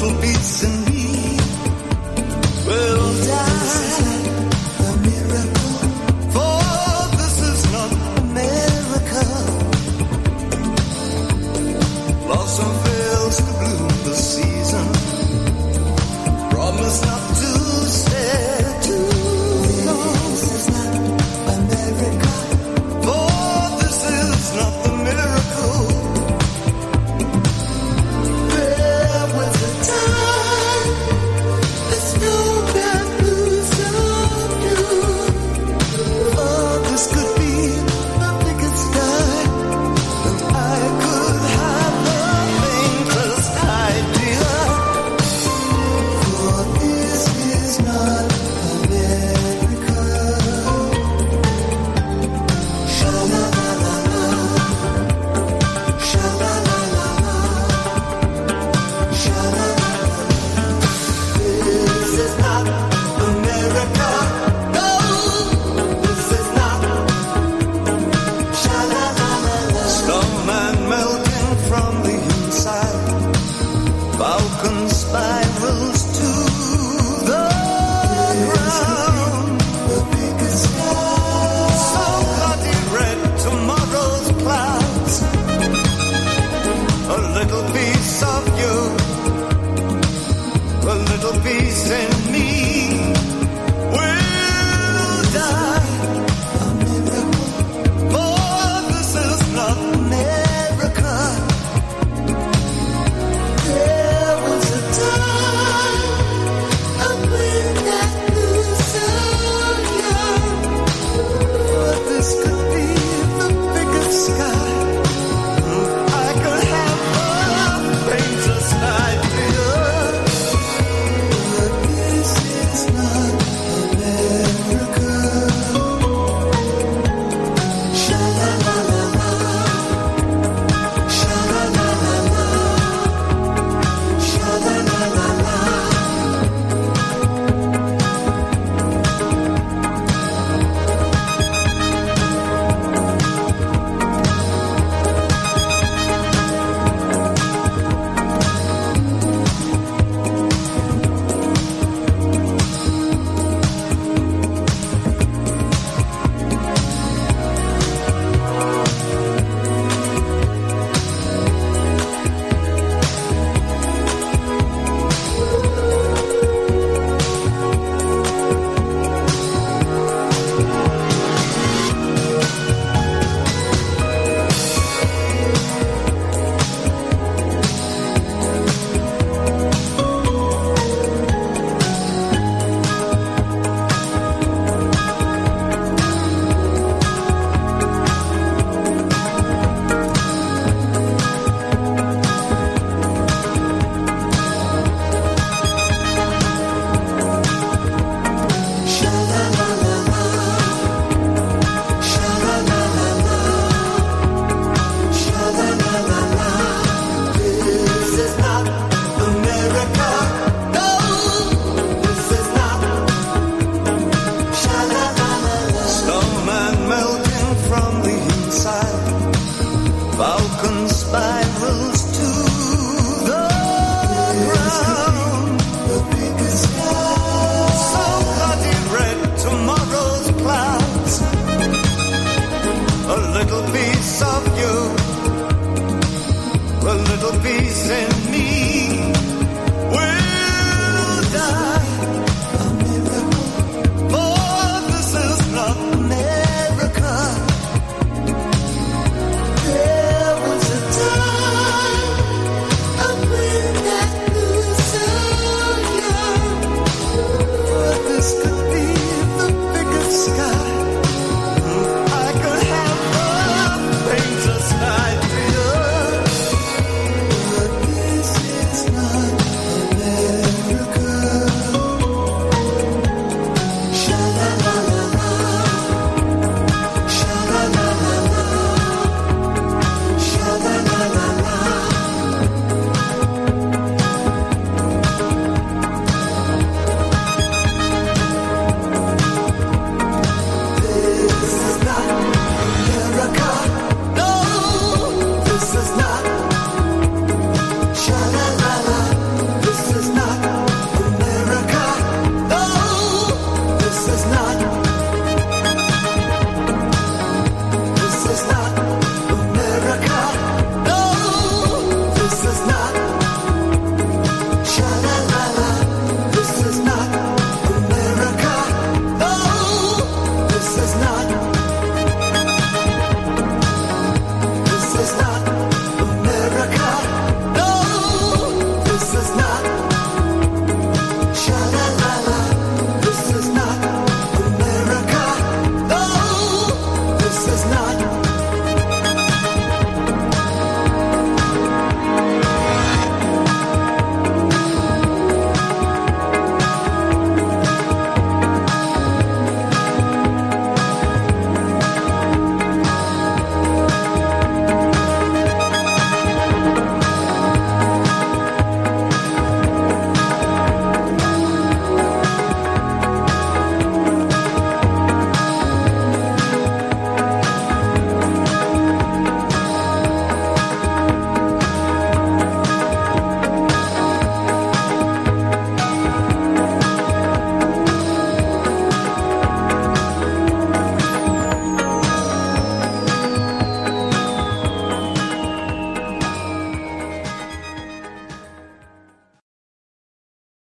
little piece and